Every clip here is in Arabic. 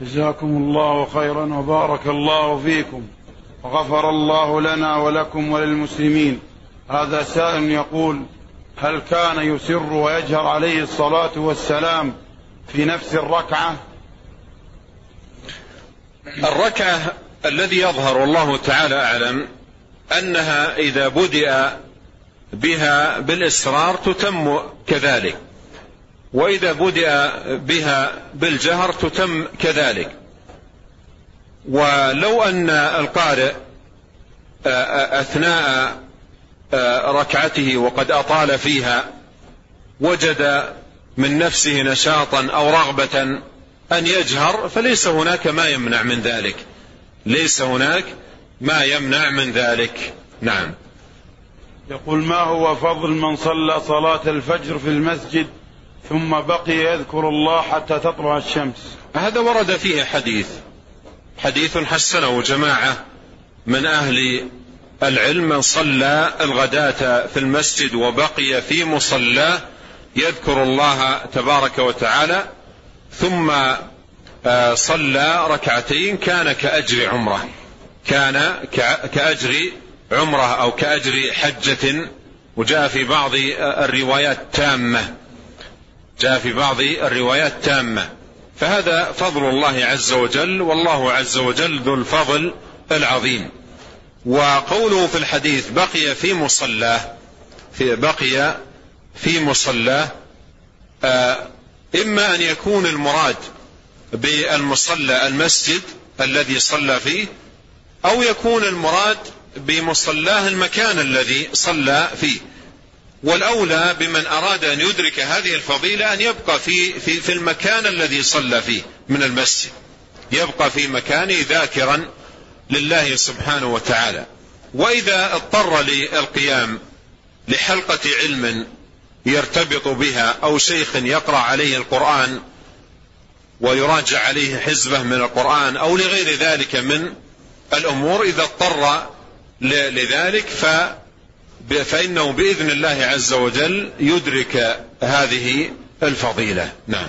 جزاكم الله خيرا وبارك الله فيكم. وغفر الله لنا ولكم وللمسلمين. هذا سائل يقول هل كان يسر ويجهر عليه الصلاة والسلام في نفس الركعة؟ الركعة الذي يظهر والله تعالى أعلم أنها إذا بدأ بها بالإسرار تتم كذلك. وإذا بدأ بها بالجهر تتم كذلك. ولو أن القارئ أثناء ركعته وقد أطال فيها وجد من نفسه نشاطا أو رغبة أن يجهر فليس هناك ما يمنع من ذلك. ليس هناك ما يمنع من ذلك. نعم. يقول ما هو فضل من صلى صلاة الفجر في المسجد ثم بقي يذكر الله حتى تطلع الشمس. هذا ورد فيه حديث حديث حسنه جماعة من أهل العلم من صلى الغداة في المسجد وبقي في مصلاه يذكر الله تبارك وتعالى ثم آه، صلى ركعتين كان كأجر عمرة كان كأجر عمرة أو كأجر حجة وجاء في بعض الروايات تامة. جاء في بعض الروايات تامة. فهذا فضل الله عز وجل والله عز وجل ذو الفضل العظيم. وقوله في الحديث بقي في مصلاه في بقي في مصلاه آه، إما أن يكون المراد بالمصلى المسجد الذي صلى فيه أو يكون المراد بمصلاه المكان الذي صلى فيه. والأولى بمن أراد أن يدرك هذه الفضيلة أن يبقى في, في, في المكان الذي صلى فيه من المسجد. يبقى في مكانه ذاكرا لله سبحانه وتعالى. وإذا اضطر للقيام لحلقة علم يرتبط بها أو شيخ يقرأ عليه القرآن ويراجع عليه حزبه من القرآن أو لغير ذلك من الأمور إذا اضطر لذلك ف فإنه بإذن الله عز وجل يدرك هذه الفضيلة. نعم.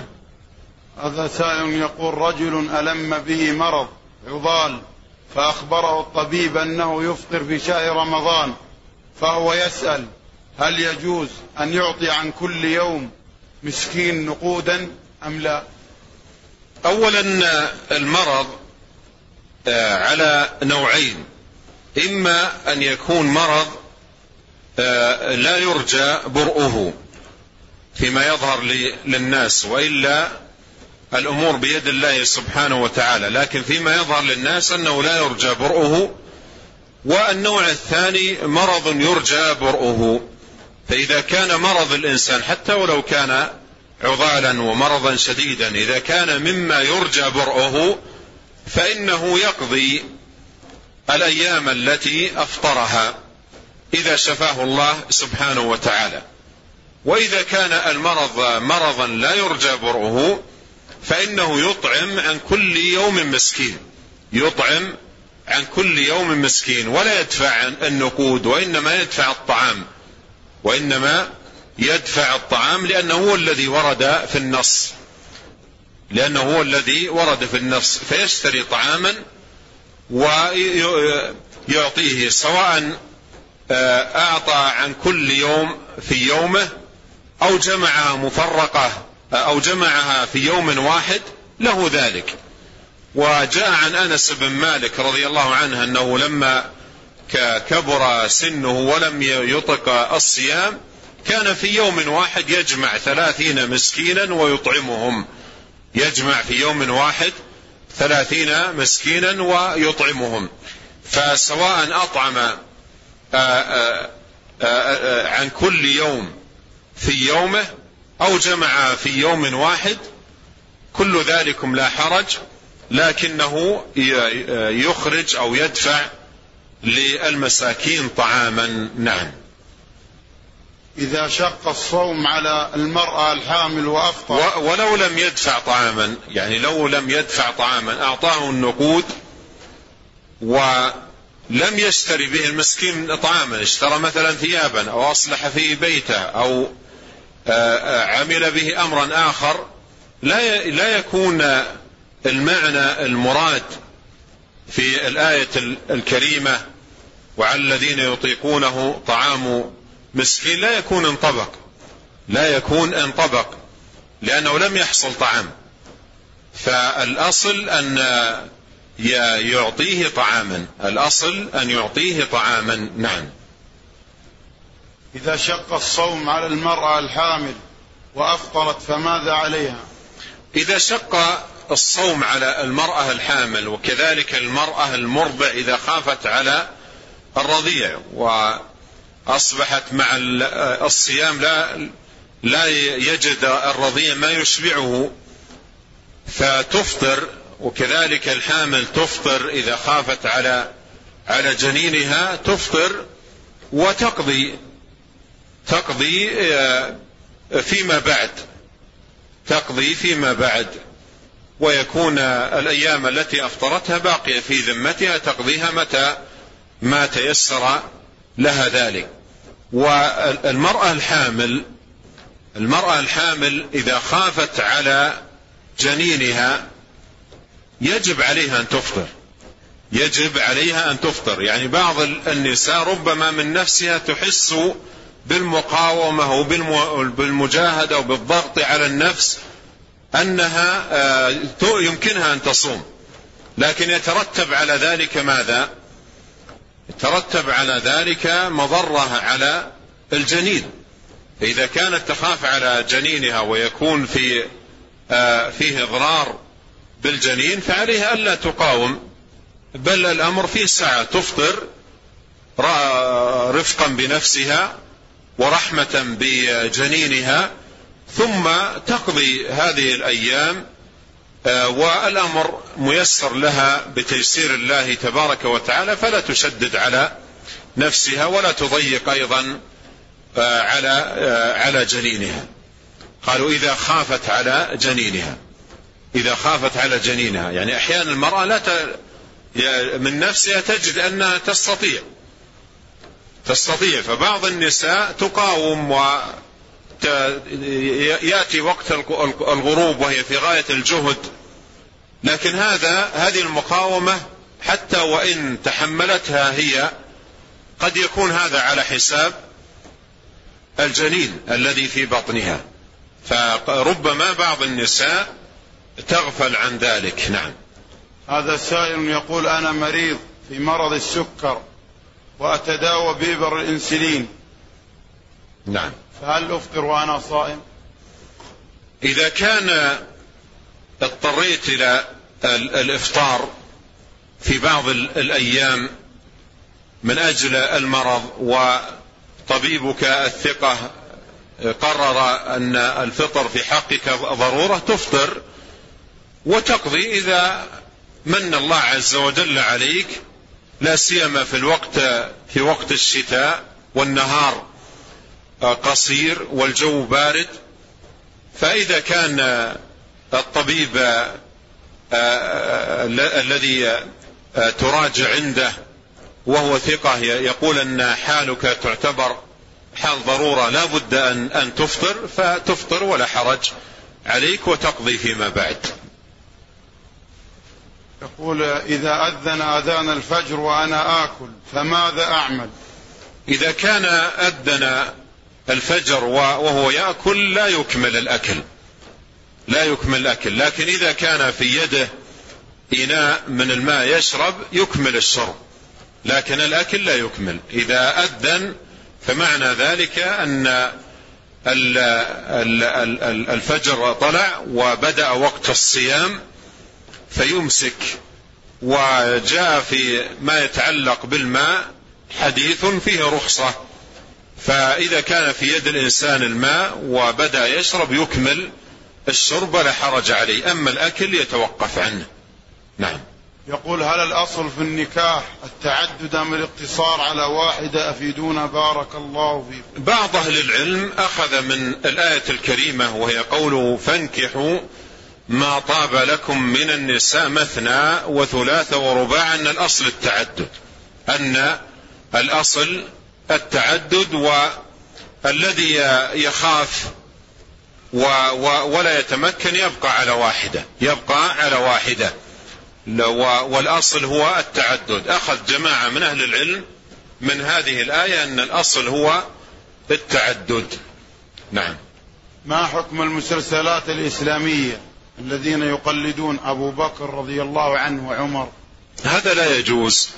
هذا سائل يقول رجل ألم به مرض عضال فأخبره الطبيب أنه يفطر في شهر رمضان فهو يسأل هل يجوز أن يعطي عن كل يوم مسكين نقودا أم لا؟ أولا المرض آه، على نوعين. إما أن يكون مرض لا يرجى برؤه فيما يظهر للناس وإلا الأمور بيد الله سبحانه وتعالى. لكن فيما يظهر للناس أنه لا يرجى برؤه والنوع الثاني مرض يرجى برؤه. فإذا كان مرض الإنسان حتى ولو كان عضالا ومرضا شديدا إذا كان مما يرجى برؤه فإنه يقضي الأيام التي أفطرها. إذا شفاه الله سبحانه وتعالى. وإذا كان المرض مرضا لا يرجى برؤه فإنه يطعم عن كل يوم مسكين. يطعم عن كل يوم مسكين ولا يدفع النقود وإنما يدفع الطعام. وإنما يدفع الطعام لأنه هو الذي ورد في النص. لأنه هو الذي ورد في النص. فيشتري طعاما ويعطيه سواء أعطى عن كل يوم في يومه أو جمعها مفرقة أو جمعها في يوم واحد له ذلك. وجاء عن أنس بن مالك رضي الله عنه أنه لما كبر سنه ولم يطق الصيام كان في يوم واحد يجمع ثلاثين مسكينا ويطعمهم. يجمع في يوم واحد ثلاثين مسكينا ويطعمهم. فسواء أطعم عن كل يوم في يومه أو جمع في يوم واحد كل ذلكم لا حرج لكنه يخرج أو يدفع للمساكين طعاما. نعم. إذا شق الصوم على المرأة الحامل وأفطر. ولو لم يدفع طعاما يعني لو لم يدفع طعاما أعطاه النقود ولم يشتري به المسكين طعاما اشترى مثلا ثيابا أو أصلح في بيته أو آه، آه، عمل به أمرا آخر لا لا يكون المعنى المراد في الآية الكريمة وعلى الذين يطيقونه طعام مسكين لا يكون انطبق. لا يكون انطبق لأنه لم يحصل طعام. فالأصل أن يعطيه طعاما. الأصل أن يعطيه طعاما. نعم. إذا شق الصوم على المرأة الحامل وأفطرت فماذا عليها؟ إذا شق الصوم على المرأة الحامل وكذلك المرأة المرضع إذا خافت على الرضيع وأصبحت مع الصيام لا لا يجد الرضيع ما يشبعه فتفطر وكذلك الحامل تفطر إذا خافت على على جنينها تفطر وتقضي تقضي آه، فيما بعد تقضي فيما بعد ويكون الأيام التي أفطرتها باقية في ذمتها تقضيها متى ما تيسر لها ذلك. والمرأة الحامل المرأة الحامل إذا خافت على جنينها يجب عليها أن تفطر. يجب عليها أن تفطر. يعني بعض النساء ربما من نفسها تحس بالمقاومة وبالمجاهدة وبالضغط على النفس أنها آه، يمكنها أن تصوم. لكن يترتب على ذلك ماذا؟ يترتب على ذلك مضرة على الجنين. فإذا كانت تخاف على جنينها ويكون في آه، فيه إضرار بالجنين فعليها ألا تقاوم بل الأمر فيه سعة تفطر رفقا بنفسها ورحمة بجنينها ثم تقضي هذه الأيام آه، والأمر ميسر لها بتيسير الله تبارك وتعالى فلا تشدد على نفسها ولا تضيق أيضا آه، على آه، على جنينها. قالوا إذا خافت على جنينها. إذا خافت على جنينها. يعني أحيانا المرأة لا ت... من نفسها تجد أنها تستطيع. تستطيع. فبعض النساء تقاوم و يأتي وقت الغروب وهي في غاية الجهد. لكن هذا هذه المقاومة حتى وإن تحملتها هي قد يكون هذا على حساب الجنين الذي في بطنها. فربما بعض النساء تغفل عن ذلك نعم. هذا سائل يقول أنا مريض في مرض السكر وأتداوى بإبر الإنسولين. نعم. فهل أفطر وأنا صائم؟ إذا كان اضطريت إلى الإفطار في بعض الأيام من أجل المرض وطبيبك الثقة قرر أن الفطر في حقك ضرورة تفطر وتقضي إذا من الله عز وجل عليك لا سيما في الوقت في وقت الشتاء والنهار قصير والجو بارد. فإذا كان الطبيب آه، آه، الذي آه، تراجع عنده وهو ثقة يقول أن حالك تعتبر حال ضرورة لا بد أن, أن تفطر فتفطر ولا حرج عليك وتقضي فيما بعد. يقول إذا أذن أذان الفجر وأنا آكل فماذا أعمل؟ إذا كان أذن الفجر وهو يأكل لا يكمل الأكل. لا يكمل الأكل. لكن إذا كان في يده إناء من الماء يشرب يكمل الشرب. لكن الأكل لا يكمل. إذا أذن فمعنى ذلك أن الفجر طلع وبدأ وقت الصيام فيمسك وجاء في ما يتعلق بالماء حديث فيه رخصة. فإذا كان في يد الإنسان الماء وبدأ يشرب يكمل الشرب ولا حرج عليه أما الأكل يتوقف عنه. نعم. يقول هل الأصل في النكاح التعدد أم الاقتصار على واحدة أفيدونا بارك الله فيكم؟ بعض أهل العلم أخذ من الآية الكريمة وهي قوله فانكحوا ما طاب لكم من النساء مثنى وثلاث ورباع أن الأصل التعدد أن الأصل التعدد والذي يخاف ولا يتمكن يبقى على واحدة يبقى على واحدة. والأصل هو التعدد. أخذ جماعة من أهل العلم من هذه الآية أن الأصل هو التعدد. نعم. ما حكم المسلسلات الإسلامية؟ الذين يقلدون أبو بكر رضي الله عنه وعمر. هذا لا يجوز.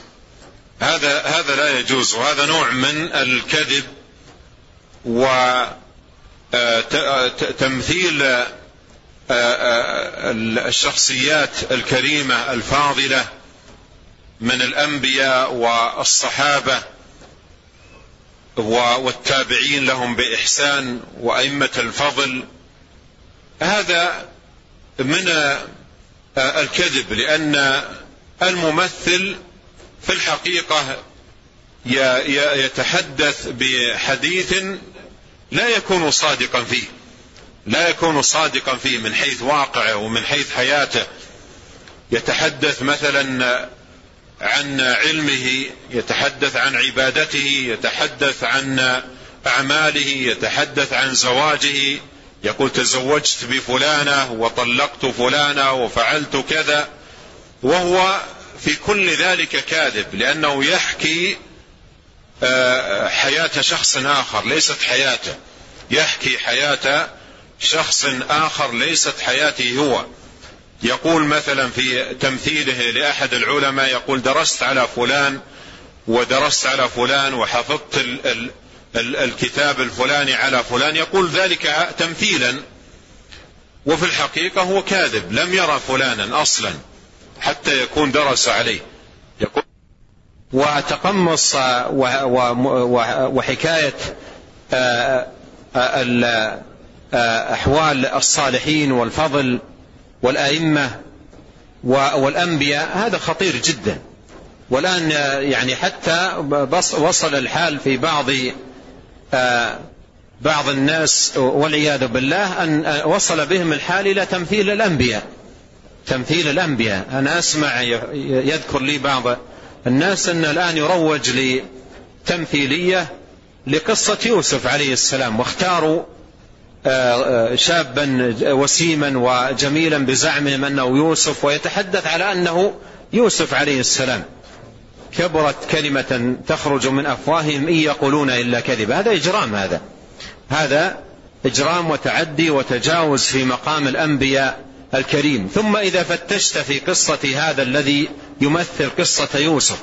هذا هذا لا يجوز. وهذا نوع من الكذب وتمثيل آه، آه، آه، الشخصيات الكريمة الفاضلة من الأنبياء والصحابة والتابعين لهم بإحسان وأئمة الفضل. هذا من الكذب لأن الممثل في الحقيقة يتحدث بحديث لا يكون صادقا فيه لا يكون صادقا فيه من حيث واقعه ومن حيث حياته. يتحدث مثلا عن علمه يتحدث عن عبادته يتحدث عن أعماله يتحدث عن زواجه يقول تزوجت بفلانة وطلقت فلانة وفعلت كذا وهو في كل ذلك كاذب لأنه يحكي آه، حياة شخص آخر ليست حياته. يحكي حياة شخص آخر ليست حياته هو. يقول مثلا في تمثيله لأحد العلماء يقول درست على فلان ودرست على فلان وحفظت الكتاب الفلاني على فلان يقول ذلك تمثيلا وفي الحقيقة هو كاذب لم يرى فلانا أصلا حتى يكون درس عليه. يقول وتقمص وحكاية آه، آه، آه، أحوال الصالحين والفضل والأئمة والأنبياء هذا خطير جدا. والآن يعني حتى وصل الحال في بعض بعض الناس والعياذ بالله أن وصل بهم الحال إلى تمثيل الأنبياء. تمثيل الأنبياء. أنا أسمع يذكر لي بعض الناس أن الآن يروج لتمثيلية لقصة يوسف عليه السلام واختاروا آه، آه، شابا وسيما وجميلا بزعمهم أنه يوسف ويتحدث على أنه يوسف عليه السلام. كبرت كلمة تخرج من أفواههم إن يقولون إلا كذب. هذا إجرام هذا. هذا إجرام وتعدي وتجاوز في مقام الأنبياء الكريم. ثم إذا فتشت في قصة هذا الذي يمثل قصة يوسف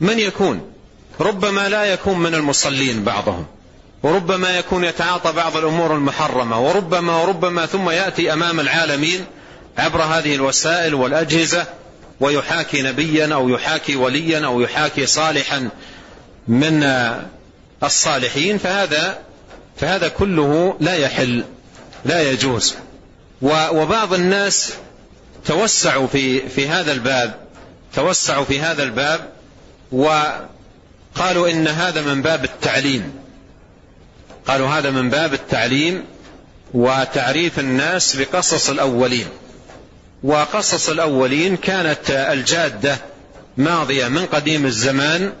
من يكون؟ ربما لا يكون من المصلين بعضهم وربما يكون يتعاطى بعض الأمور المحرمة وربما وربما ثم يأتي أمام العالمين عبر هذه الوسائل والأجهزة ويحاكي نبيا أو يحاكي وليا أو يحاكي صالحا من الصالحين فهذا فهذا كله لا يحل لا يجوز. وبعض الناس توسعوا في في هذا الباب توسعوا في هذا الباب وقالوا إن هذا من باب التعليم. قالوا هذا من باب التعليم وتعريف الناس بقصص الأولين. وقصص الأولين كانت الجادة ماضية من قديم الزمان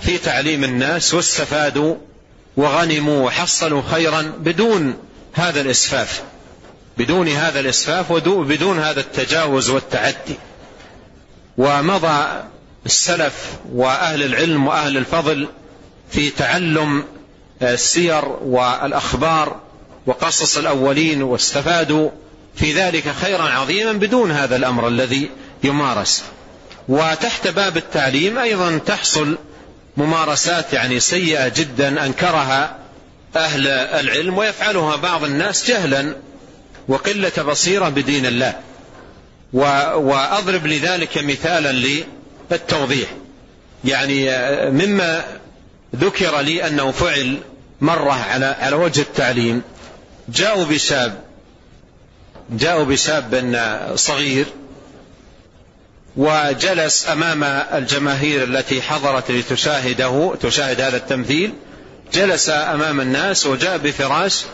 في تعليم الناس واستفادوا وغنموا وحصلوا خيرا بدون هذا الإسفاف. بدون هذا الإسفاف وبدون هذا التجاوز والتعدي. ومضى السلف وأهل العلم وأهل الفضل في تعلم السير والأخبار وقصص الأولين واستفادوا في ذلك خيرا عظيما بدون هذا الأمر الذي يمارس. وتحت باب التعليم أيضا تحصل ممارسات يعني سيئة جدا أنكرها أهل العلم ويفعلها بعض الناس جهلا وقلة بصيرة بدين الله. وأضرب لذلك مثالا للتوضيح. يعني مما ذكر لي أنه فعل مرة على على وجه التعليم. جاءوا بشاب جاءوا بشاب صغير وجلس أمام الجماهير التي حضرت لتشاهده تشاهد هذا التمثيل. جلس أمام الناس وجاء بفراش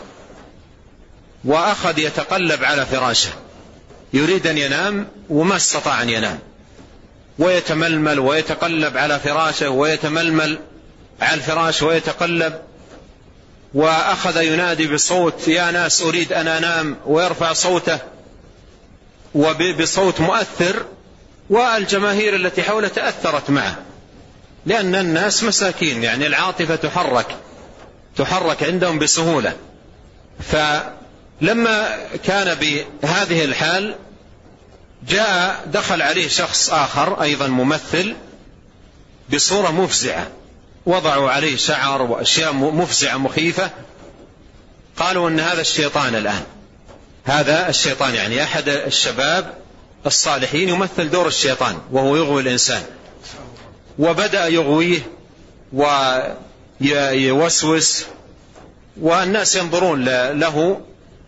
وأخذ يتقلب على فراشه. يريد أن ينام وما استطاع أن ينام. ويتململ ويتقلب على فراشه ويتململ على الفراش ويتقلب. وأخذ ينادي بصوت يا ناس أريد أن أنام. ويرفع صوته وبصوت مؤثر والجماهير التي حوله تأثرت معه. لأن الناس مساكين يعني العاطفة تحرك تحرك عندهم بسهولة. فلما كان بهذه الحال جاء دخل عليه شخص آخر أيضا ممثل بصورة مفزعة. وضعوا عليه شعر وأشياء مفزعة مخيفة قالوا أن هذا الشيطان الآن. هذا الشيطان يعني أحد الشباب الصالحين يمثل دور الشيطان وهو يغوي الإنسان. وبدأ يغويه ويوسوس والناس ينظرون له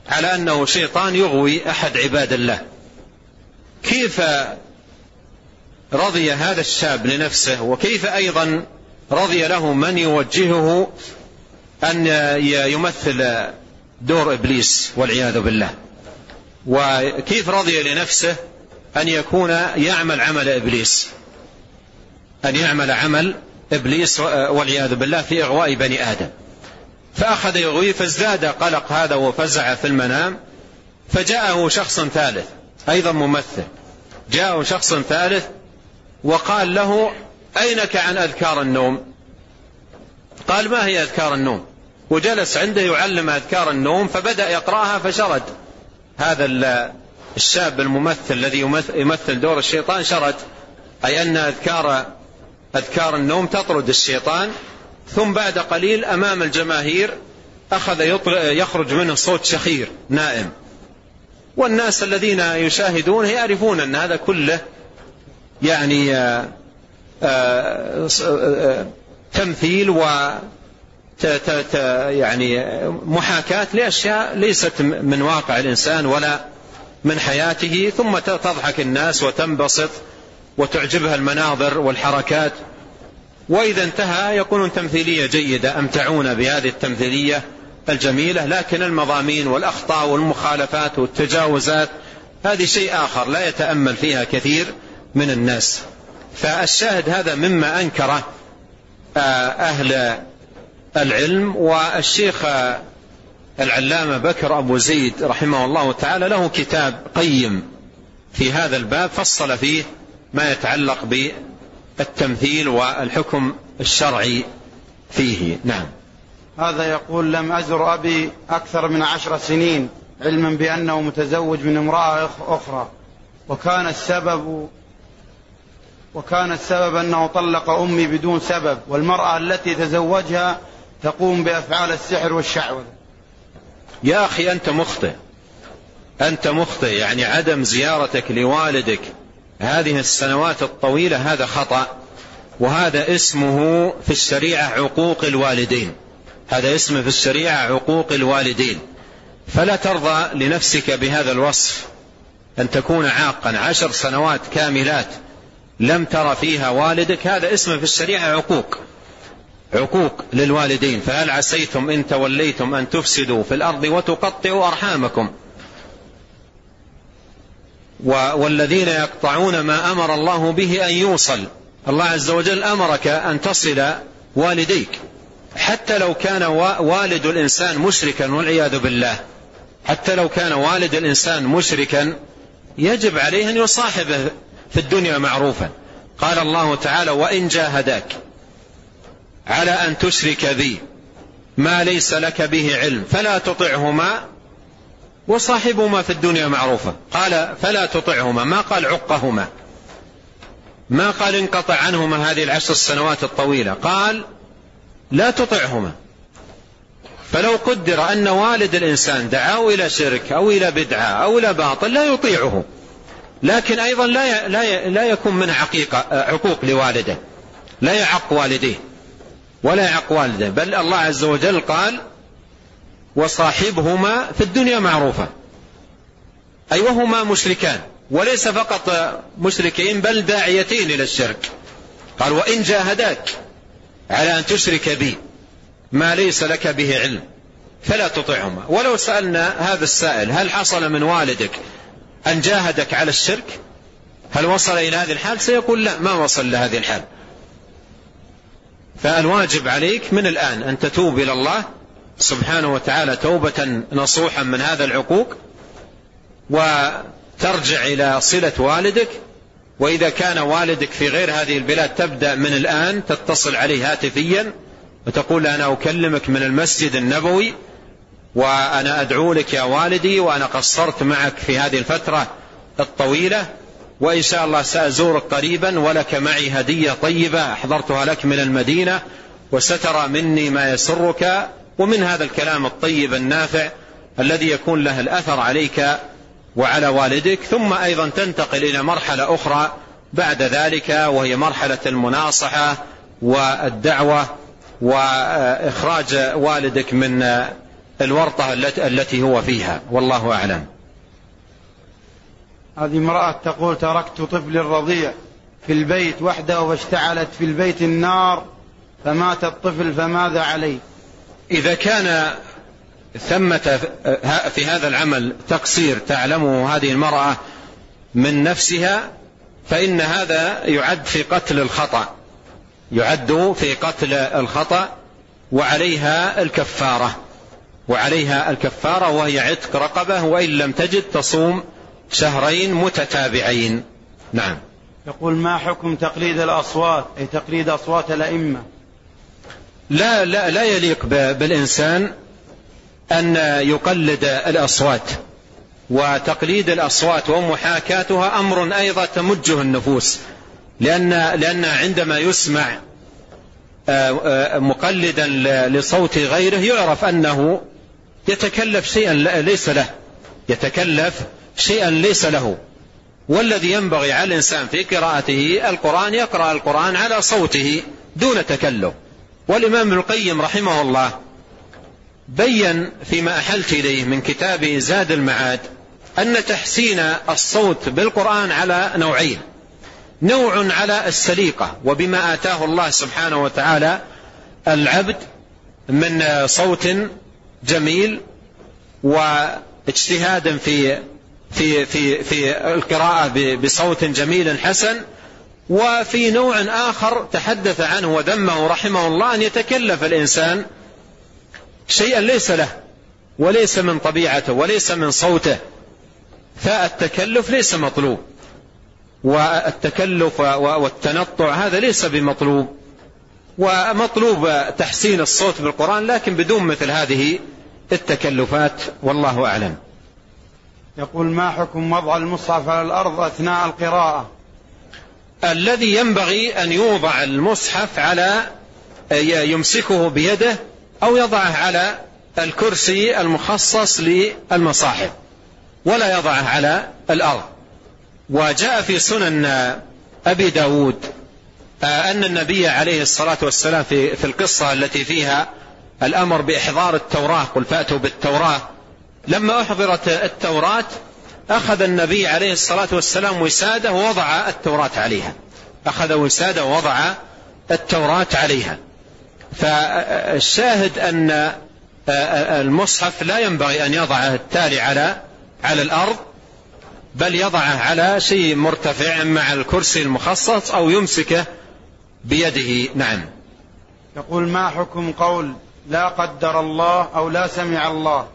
على أنه شيطان يغوي أحد عباد الله. كيف رضي هذا الشاب لنفسه؟ وكيف أيضا رضي له من يوجهه أن يمثل دور إبليس والعياذ بالله. وكيف رضي لنفسه أن يكون يعمل عمل إبليس؟ أن يعمل عمل إبليس والعياذ بالله في إغواء بني آدم. فأخذ يغوي فازداد قلق هذا وفزع في المنام فجاءه شخص ثالث أيضا ممثل. جاءه شخص ثالث وقال له أينك عن أذكار النوم؟ قال ما هي أذكار النوم؟ وجلس عنده يعلم أذكار النوم فبدأ يقرأها فشرد. هذا الشاب الممثل الذي يمثل دور الشيطان شرد. أي أن أذكار أذكار النوم تطرد الشيطان ثم بعد قليل أمام الجماهير أخذ يخرج منه صوت شخير نائم. والناس الذين يشاهدون يعرفون أن هذا كله يعني آآ تمثيل و يعني محاكاة لأشياء ليست من واقع الإنسان ولا من حياته ثم تضحك الناس وتنبسط وتعجبها المناظر والحركات. وإذا انتهى يكون تمثيلية جيدة أمتعونا بهذه التمثيلية الجميلة لكن المضامين والأخطاء والمخالفات والتجاوزات هذه شيء آخر لا يتأمل فيها كثير من الناس. فالشاهد هذا مما أنكره آه، أهل العلم والشيخ العلامة بكر أبو زيد رحمه الله تعالى له كتاب قيم في هذا الباب فصل فيه ما يتعلق بالتمثيل والحكم الشرعي فيه. نعم. هذا يقول لم أزر أبي أكثر من عشر سنين علما بأنه متزوج من امرأة أخرى وكان السبب وكان السبب أنه طلق أمي بدون سبب والمرأة التي تزوجها تقوم بأفعال السحر والشعوذة. يا أخي أنت مخطئ. أنت مخطئ. يعني عدم زيارتك لوالدك هذه السنوات الطويلة هذا خطأ وهذا اسمه في الشريعة عقوق الوالدين. هذا اسمه في الشريعة عقوق الوالدين. فلا ترضى لنفسك بهذا الوصف. أن تكون عاقا. عشر سنوات كاملات لم تر فيها والدك هذا اسمه في الشريعة عقوق. عقوق للوالدين. فهل عسيتم إن توليتم أن تفسدوا في الأرض وتقطعوا أرحامكم؟ والذين يقطعون ما أمر الله به أن يوصل. الله عز وجل أمرك أن تصل والديك. حتى لو كان والد الإنسان مشركا والعياذ بالله. حتى لو كان والد الإنسان مشركا يجب عليه أن يصاحبه. في الدنيا معروفا. قال الله تعالى وإن جاهداك على أن تشرك بي ما ليس لك به علم فلا تطعهما وصاحبهما في الدنيا معروفة قال فلا تطعهما. ما قال عقهما؟ ما قال انقطع عنهما هذه العشر السنوات الطويلة؟ قال لا تطعهما. فلو قدر أن والد الإنسان دعاه إلى شرك أو إلى بدعة أو إلى باطل لا يطيعه. لكن أيضا لا لا لا يكون من عقيقة عقوق لوالده. لا يعق والديه ولا يعق والده. بل الله عز وجل قال وصاحبهما في الدنيا معروفة. أي وهما مشركان. وليس فقط مشركين بل داعيتين إلى الشرك. قال وإن جاهداك على أن تشرك بي ما ليس لك به علم فلا تطعهما. ولو سألنا هذا السائل هل حصل من والدك أن جاهدك على الشرك؟ هل وصل إلى هذه الحال؟ سيقول لا ما وصل لهذه الحال. فالواجب عليك من الآن أن تتوب إلى الله سبحانه وتعالى توبة نصوحا من هذا العقوق وترجع إلى صلة والدك. وإذا كان والدك في غير هذه البلاد تبدأ من الآن تتصل عليه هاتفيا وتقول أنا أكلمك من المسجد النبوي وأنا أدعو لك يا والدي وأنا قصرت معك في هذه الفترة الطويلة وإن شاء الله سأزورك قريبا ولك معي هدية طيبة أحضرتها لك من المدينة وسترى مني ما يسرك ومن هذا الكلام الطيب النافع الذي يكون له الأثر عليك وعلى والدك. ثم أيضا تنتقل إلى مرحلة أخرى بعد ذلك وهي مرحلة المناصحة والدعوة وإخراج والدك من الورطة التي هو فيها. والله أعلم. هذه امرأة تقول تركت طفل الرضيع في البيت وحده واشتعلت في البيت النار فمات الطفل فماذا عليه إذا كان ثمة في هذا العمل تقصير تعلمه هذه المرأة من نفسها فإن هذا يعد في قتل الخطأ. يعد في قتل الخطأ وعليها الكفارة. وعليها الكفارة وهي عتق رقبة وإن لم تجد تصوم شهرين متتابعين. نعم. يقول ما حكم تقليد الأصوات؟ أي تقليد أصوات الأئمة. لا لا لا يليق بالإنسان أن يقلد الأصوات. وتقليد الأصوات ومحاكاتها أمر أيضا تمجه النفوس. لأن, لأن عندما يسمع آه، آه، مقلدا لصوت غيره يعرف أنه يتكلف شيئا ليس له. يتكلف شيئا ليس له. والذي ينبغي على الإنسان في قراءته القرآن يقرأ القرآن على صوته دون تكلف. والإمام ابن القيم رحمه الله بين فيما أحلت إليه من كتاب زاد المعاد أن تحسين الصوت بالقرآن على نوعين. نوع على السليقة وبما آتاه الله سبحانه وتعالى العبد من صوت جميل واجتهاد في في في في القراءة بصوت جميل حسن وفي نوع آخر تحدث عنه وذمه رحمه الله أن يتكلف الإنسان شيئا ليس له وليس من طبيعته وليس من صوته فالتكلف ليس مطلوب والتكلف والتنطع هذا ليس بمطلوب. ومطلوب تحسين الصوت بالقرآن لكن بدون مثل هذه التكلفات والله أعلم. يقول ما حكم وضع المصحف على الأرض أثناء القراءة؟ الذي ينبغي أن يوضع المصحف على يمسكه بيده أو يضعه على الكرسي المخصص للمصاحف ولا يضعه على الأرض. وجاء في سنن أبي داود أن النبي عليه الصلاة والسلام في, في القصة التي فيها الأمر بإحضار التوراة قل فأتوا بالتوراة. لما أحضرت التوراة أخذ النبي عليه الصلاة والسلام وسادة ووضع التوراة عليها. أخذ وسادة ووضع التوراة عليها. فالشاهد أن المصحف لا ينبغي أن يضعه التالي على على الأرض بل يضعه على شيء مرتفع مع الكرسي المخصص أو يمسكه بيده. نعم. يقول ما حكم قول لا قدر الله أو لا سمع الله؟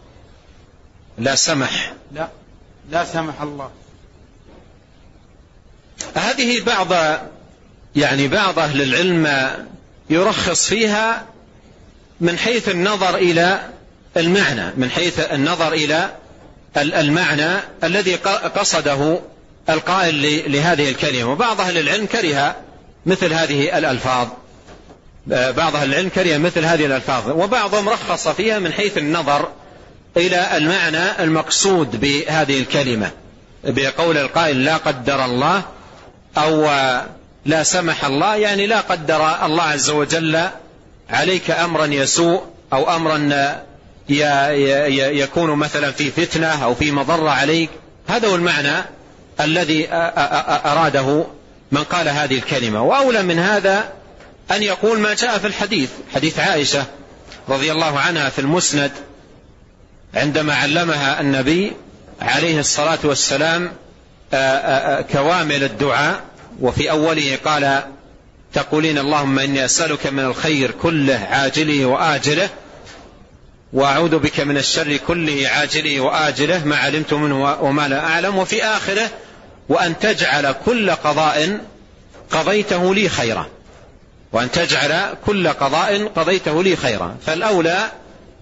لا سمح. لا لا سمح الله. هذه بعض يعني بعض أهل العلم يرخص فيها من حيث النظر إلى المعنى من حيث النظر إلى المعنى الذي قصده القائل لهذه الكلمة. وبعض أهل العلم كره مثل هذه الألفاظ. بعض أهل العلم كره مثل هذه الألفاظ وبعضهم رخص فيها من حيث النظر إلى المعنى المقصود بهذه الكلمة بقول القائل لا قدر الله أو لا سمح الله يعني لا قدر الله عز وجل عليك أمرا يسوء أو أمرا يكون مثلا في فتنة أو في مضرة عليك. هذا هو المعنى الذي أراده من قال هذه الكلمة. وأولى من هذا أن يقول ما جاء في الحديث. حديث عائشة رضي الله عنها في المسند عندما علمها النبي عليه الصلاة والسلام كوامل الدعاء وفي أوله قال تقولين اللهم إني أسألك من الخير كله عاجله وآجله وأعوذ بك من الشر كله عاجله وآجله ما علمت منه وما لا أعلم وفي آخره وأن تجعل كل قضاء قضيته لي خيرا. وأن تجعل كل قضاء قضيته لي خيرا. فالأولى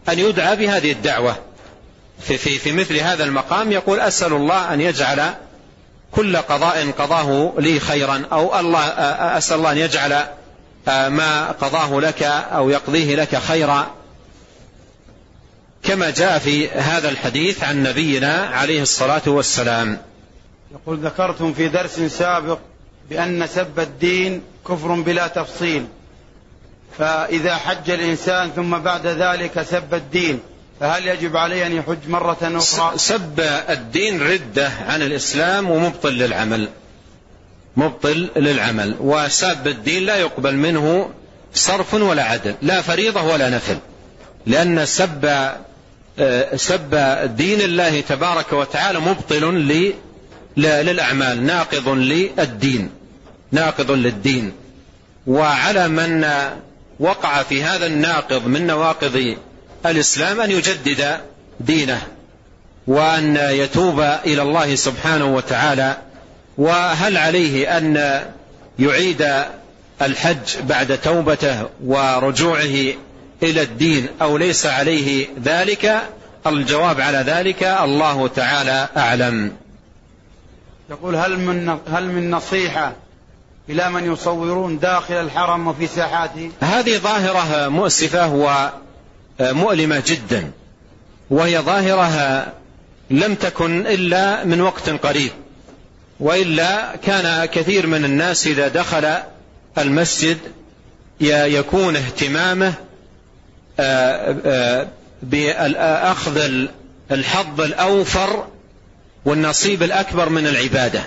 أن يدعى بهذه الدعوة. في, في, في مثل هذا المقام يقول أسأل الله أن يجعل كل قضاء قضاه لي خيرا. أو الله أسأل الله أن يجعل ما قضاه لك أو يقضيه لك خيرا. كما جاء في هذا الحديث عن نبينا عليه الصلاة والسلام. يقول ذكرتم في درس سابق بأن سب الدين كفر بلا تفصيل. فإذا حج الإنسان ثم بعد ذلك سب الدين فهل يجب عليه أن يحج مرة أخرى؟ سب الدين ردة عن الإسلام ومبطل للعمل. مبطل للعمل. وسب الدين لا يقبل منه صرف ولا عدل لا فريضة ولا نفل. لأن سب سب دين الله تبارك وتعالى مبطل للأعمال ناقض للدين ناقض للدين. وعلى من وقع في هذا الناقض من نواقض الإسلام أن يجدد دينه وأن يتوب إلى الله سبحانه وتعالى. وهل عليه أن يعيد الحج بعد توبته ورجوعه إلى الدين أو ليس عليه ذلك؟ الجواب على ذلك الله تعالى أعلم. يقول هل من هل من نصيحة إلى من يصورون داخل الحرم وفي ساحاته هذه ظاهرة مؤسفة ومؤلمة جدا. وهي ظاهرة لم تكن إلا من وقت قريب. وإلا كان كثير من الناس إذا دخل المسجد يكون اهتمامه آه، آه، بأخذ الحظ الأوفر والنصيب الأكبر من العبادة.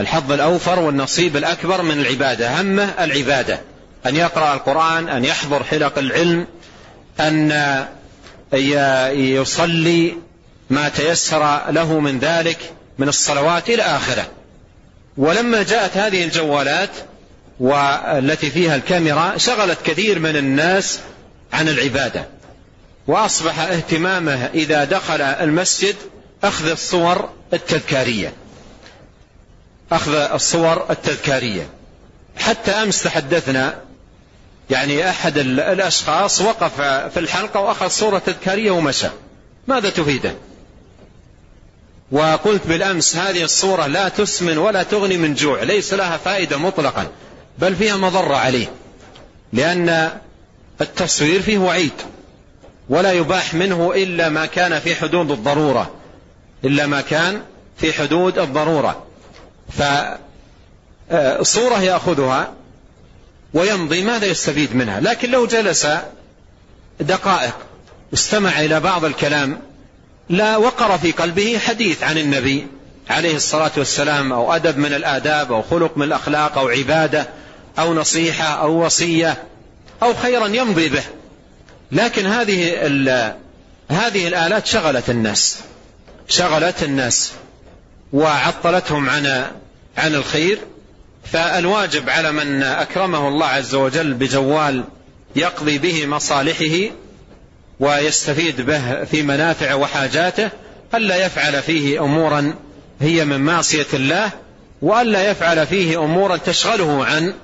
الحظ الأوفر والنصيب الأكبر من العبادة. همه العبادة. أن يقرأ القرآن أن يحضر حلق العلم أن يصلي ما تيسر له من ذلك من الصلوات إلى آخره. ولما جاءت هذه الجوالات والتي فيها الكاميرا شغلت كثير من الناس عن العبادة. وأصبح اهتمامه إذا دخل المسجد أخذ الصور التذكارية. أخذ الصور التذكارية. حتى أمس تحدثنا يعني أحد الأشخاص وقف في الحلقة وأخذ صورة تذكارية ومشى. ماذا تفيده؟ وقلت بالأمس هذه الصورة لا تسمن ولا تغني من جوع ليس لها فائدة مطلقا بل فيها مضرة عليه لأن التصوير فيه وعيد ولا يباح منه إلا ما كان في حدود الضرورة. إلا ما كان في حدود الضرورة. فصورة يأخذها ويمضي ماذا يستفيد منها. لكن لو جلس دقائق استمع إلى بعض الكلام لا وقر في قلبه حديث عن النبي عليه الصلاة والسلام أو أدب من الآداب أو خلق من الأخلاق أو عبادة أو نصيحة أو وصية أو خيرا يمضي به. لكن هذه هذه الآلات شغلت الناس. شغلت الناس وعطلتهم عن عن الخير فالواجب على من أكرمه الله عز وجل بجوال يقضي به مصالحه ويستفيد به في منافع وحاجاته ألا يفعل فيه أمورا هي من معصية الله وألا يفعل فيه أمورا تشغله عن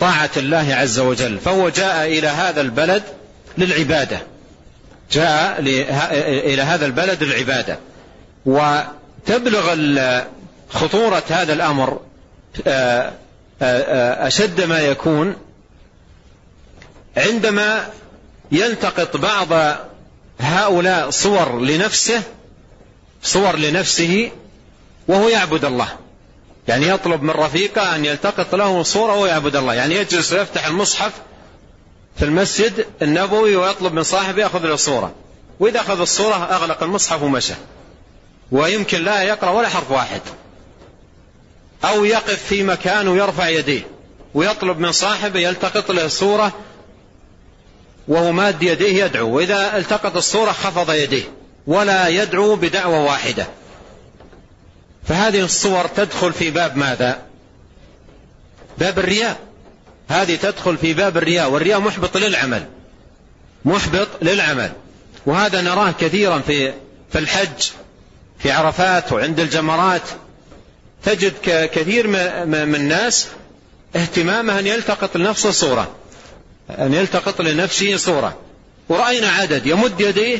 طاعة الله عز وجل. فهو جاء إلى هذا البلد للعبادة. جاء إلى هذا البلد للعبادة. وتبلغ خطورة هذا الأمر آه، آه، آه، أشد ما يكون عندما يلتقط بعض هؤلاء صور لنفسه صور لنفسه وهو يعبد الله. يعني يطلب من رفيقه أن يلتقط له صورة ويعبد الله. يعني يجلس ويفتح المصحف في المسجد النبوي ويطلب من صاحبه يأخذ له صورة. وإذا أخذ الصورة أغلق المصحف ومشى. ويمكن لا يقرأ ولا حرف واحد. أو يقف في مكان ويرفع يديه ويطلب من صاحبه يلتقط له صورة وهو ماد يديه يدعو. وإذا التقط الصورة خفض يديه ولا يدعو بدعوة واحدة. فهذه الصور تدخل في باب ماذا؟ باب الرياء. هذه تدخل في باب الرياء والرياء محبط للعمل. محبط للعمل. وهذا نراه كثيرا في في الحج. في عرفات وعند الجمرات تجد كثير من الناس اهتمامه أن يلتقط لنفسه صورة أن يلتقط لنفسه صورة. ورأينا عدد يمد يديه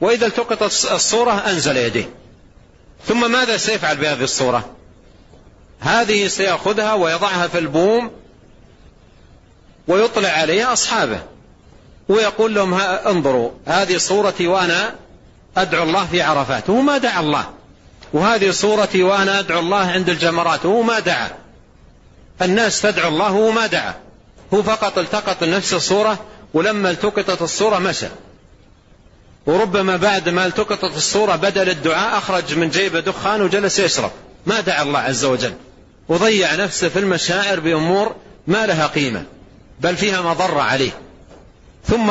وإذا التقطت الصورة أنزل يديه. ثم ماذا سيفعل بهذه الصورة؟ هذه سيأخذها ويضعها في البوم ويطلع عليها أصحابه ويقول لهم انظروا هذه صورتي وأنا أدعو الله في عرفات هو ما دعا الله. وهذه صورتي وأنا أدعو الله عند الجمرات هو ما دعا. الناس تدعو الله هو ما دعا. هو فقط التقط نفس الصورة ولما التقطت الصورة مشى. وربما بعد ما التقطت الصورة بدل الدعاء أخرج من جيبه دخان وجلس يشرب. ما دعا الله عز وجل. وضيع نفسه في المشاعر بأمور ما لها قيمة بل فيها مضرة عليه. ثم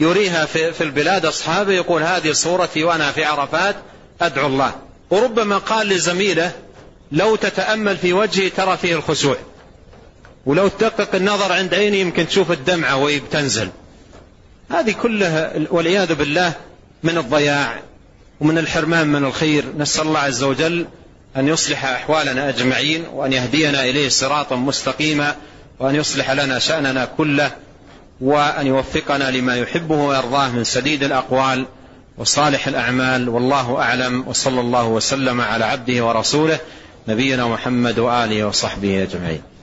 يريها في البلاد أصحابه يقول هذه صورتي وأنا في عرفات أدعو الله. وربما قال لزميله لو تتأمل في وجهي ترى فيه الخشوع. ولو تدقق النظر عند عيني يمكن تشوف الدمعة وهي بتنزل. هذه كلها والعياذ بالله من الضياع ومن الحرمان من الخير. نسأل الله عز وجل أن يصلح أحوالنا أجمعين وأن يهدينا إليه صراطا مستقيما وأن يصلح لنا شأننا كله. وأن يوفقنا لما يحبه ويرضاه من سديد الأقوال وصالح الأعمال. والله أعلم. وصلى الله وسلم على عبده ورسوله. نبينا محمد وآله وصحبه أجمعين.